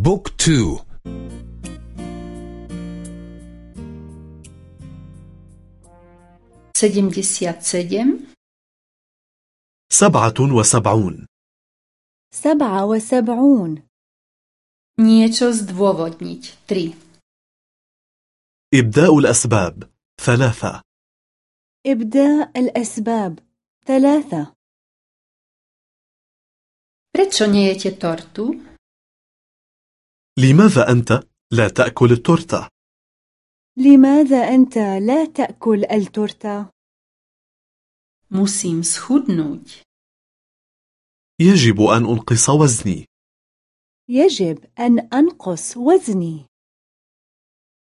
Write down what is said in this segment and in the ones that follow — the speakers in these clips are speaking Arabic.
بوك تو sedemdesiat sedem سبعة وسبعون. سبعة وسبعون. niečo zdôvodniť tri إبداء الأسباب. ثلاثة. إبداء الأسباب. ثلاثة. Prečo nejete tortu? لماذا أنت لا تأكل التورتة؟ لماذا أنت لا تأكل التورتة؟ Musím schudnúť. يجب أن أنقص وزني يجب أن أنقص وزني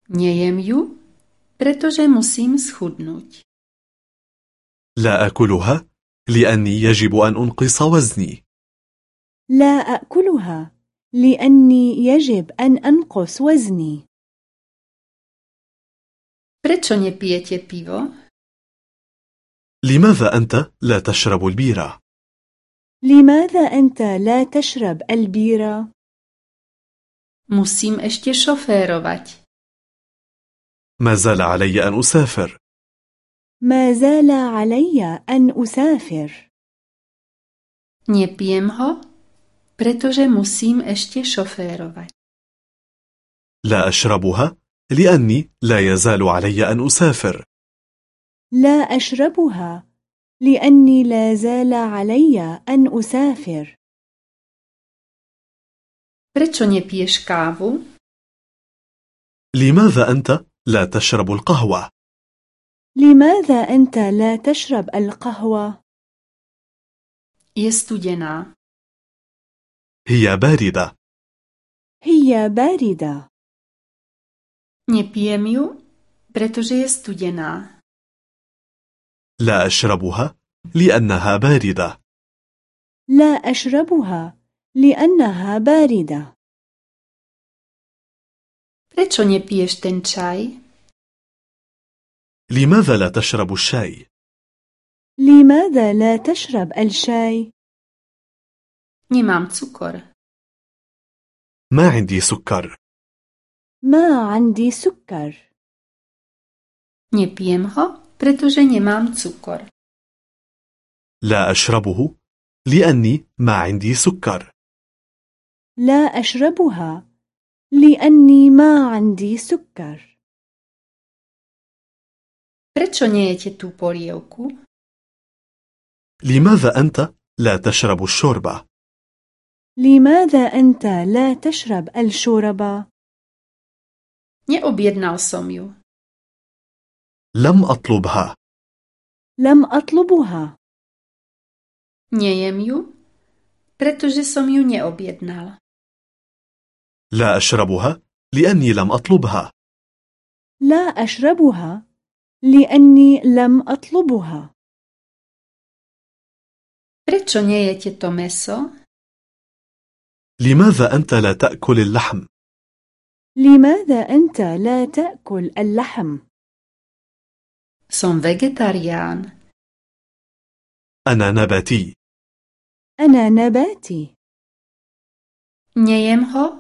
Nejem ju, pretože musím schudnúť. لا أكلها لأني يجب أن أنقص وزني لا أكلها لأني يجب أن أنقص وزني Prečo nepijete pivo? لماذا أنت لا تشرب البيرة؟ لماذا أنت لا تشرب البيرة؟ Musím ešte šoférovať. ما زال علي أن أسافر ما زال علي أن أسافر Nepijem ho, pretože musím ešte šoférovať. لا أشربها لأني لا يزال علي أن أسافر لا أشربها لأني لا زال علي أن أسافر Prečo nepiješ kávu? لماذا أنت لا تشرب القهوة؟ لماذا أنت لا تشرب القهوة؟ Je studená. هي باردة هي باردة Nepijem ju, pretože je studená. لا أشربها لأنها باردة لا أشربها لأنها باردة Prečo nepiješ ten čaj? لماذا لا تشرب الشاي؟ لماذا لا تشرب الشاي؟ Nemám cukor. ما عندي سكر ما عندي سكر Nepijem ho, pretože nemám cukor. لا أشربه لأني ما عندي سكر لا أشربها لأني ما عندي سكر Prečo nejete tú polievku? لماذا أنت لا تشرب الشوربة؟ لماذا أنت لا تشرب الشوربة؟ Neobjednal som ju. لم أطلبها لم أطلبها Nejem ju, pretože som ju neobjednal. لا أشربها لأني لم أطلبها لا أشربها لأني لم أطلبها Prečo nejete to meso? لماذا أنت لا تأكل اللحم؟ لماذا أنت لا تأكل اللحم؟ Som vegetarián. أنا نباتي أنا نباتي Nejem ho,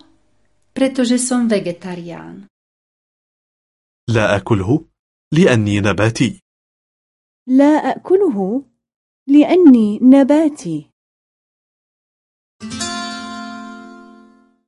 pretože som vegetarián. لا أكله لأني نباتي لا أكله لأني نباتي